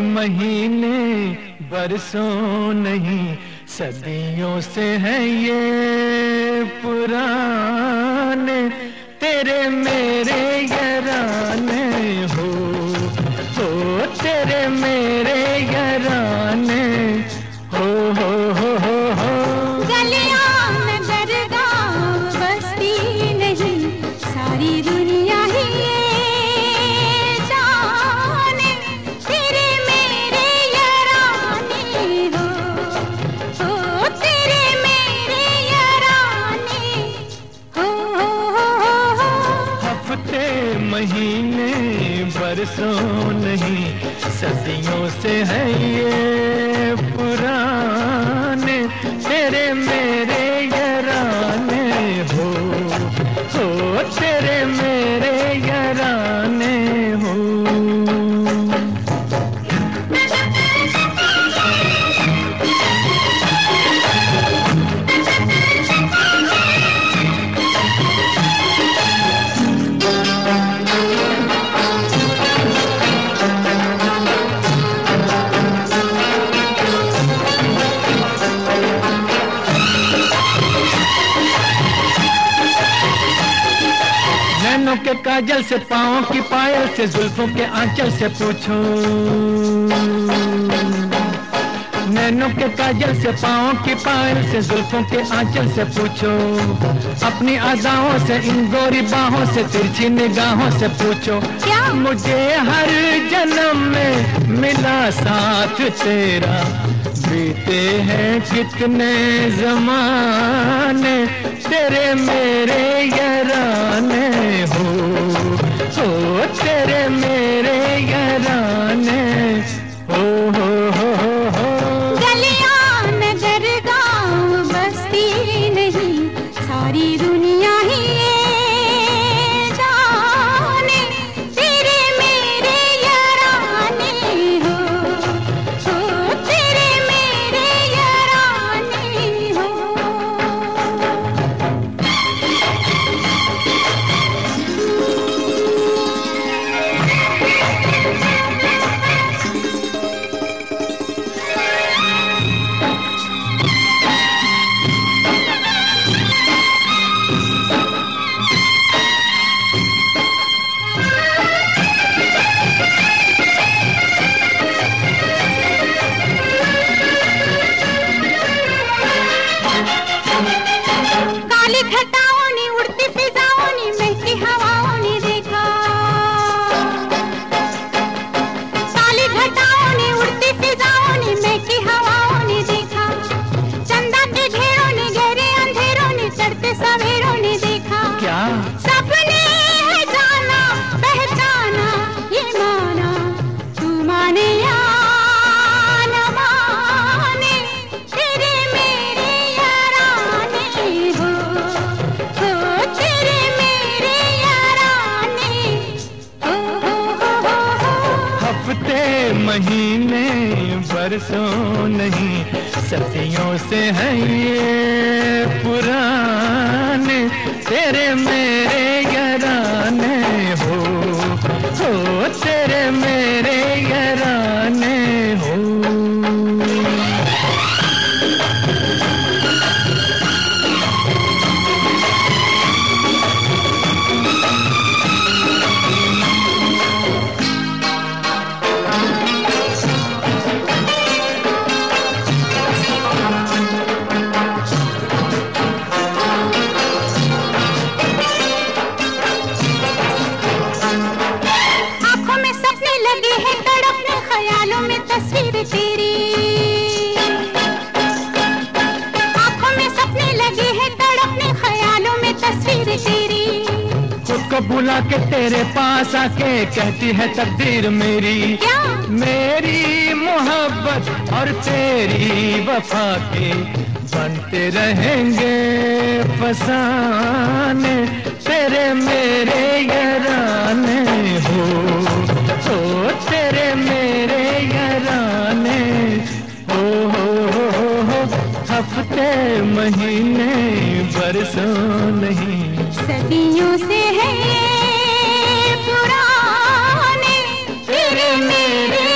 महीने बरसों नहीं सदियों से है ये पुराने। तेरे मेरे बरसों नहीं सदियों से है ये नैनों के काजल से पाओ की पायल से जुल्फों के आंचल से पूछो। नैनों के काजल से पाँव की पायल से जुल्फों के आंचल से पूछो। अपनी अदाओं से इन गोरी बाहों से तिरछी निगाहों से पूछो। क्या? मुझे हर जन्म में मिला साथ तेरा। बीते हैं कितने जमाने तेरे मेरे यराने हो। हो तेरे मेरे यराने महीने बरसों नहीं। सदियों से है ये पुराने तेरे मेरे लगे हैं तड़पने ख्यालों में तस्वीर तेरी। आँखों में सपने लगे हैं तड़पने ख्यालों में तस्वीर तेरी। खुद को बुला के तेरे पास आके कहती है तकदीर मेरी। क्या? मेरी मोहब्बत और तेरी वफा के बनते रहेंगे फसाने। तेरे यराने हफ़्ते महीने बरसों नहीं। सदियों से है पुराने तेरे मेरे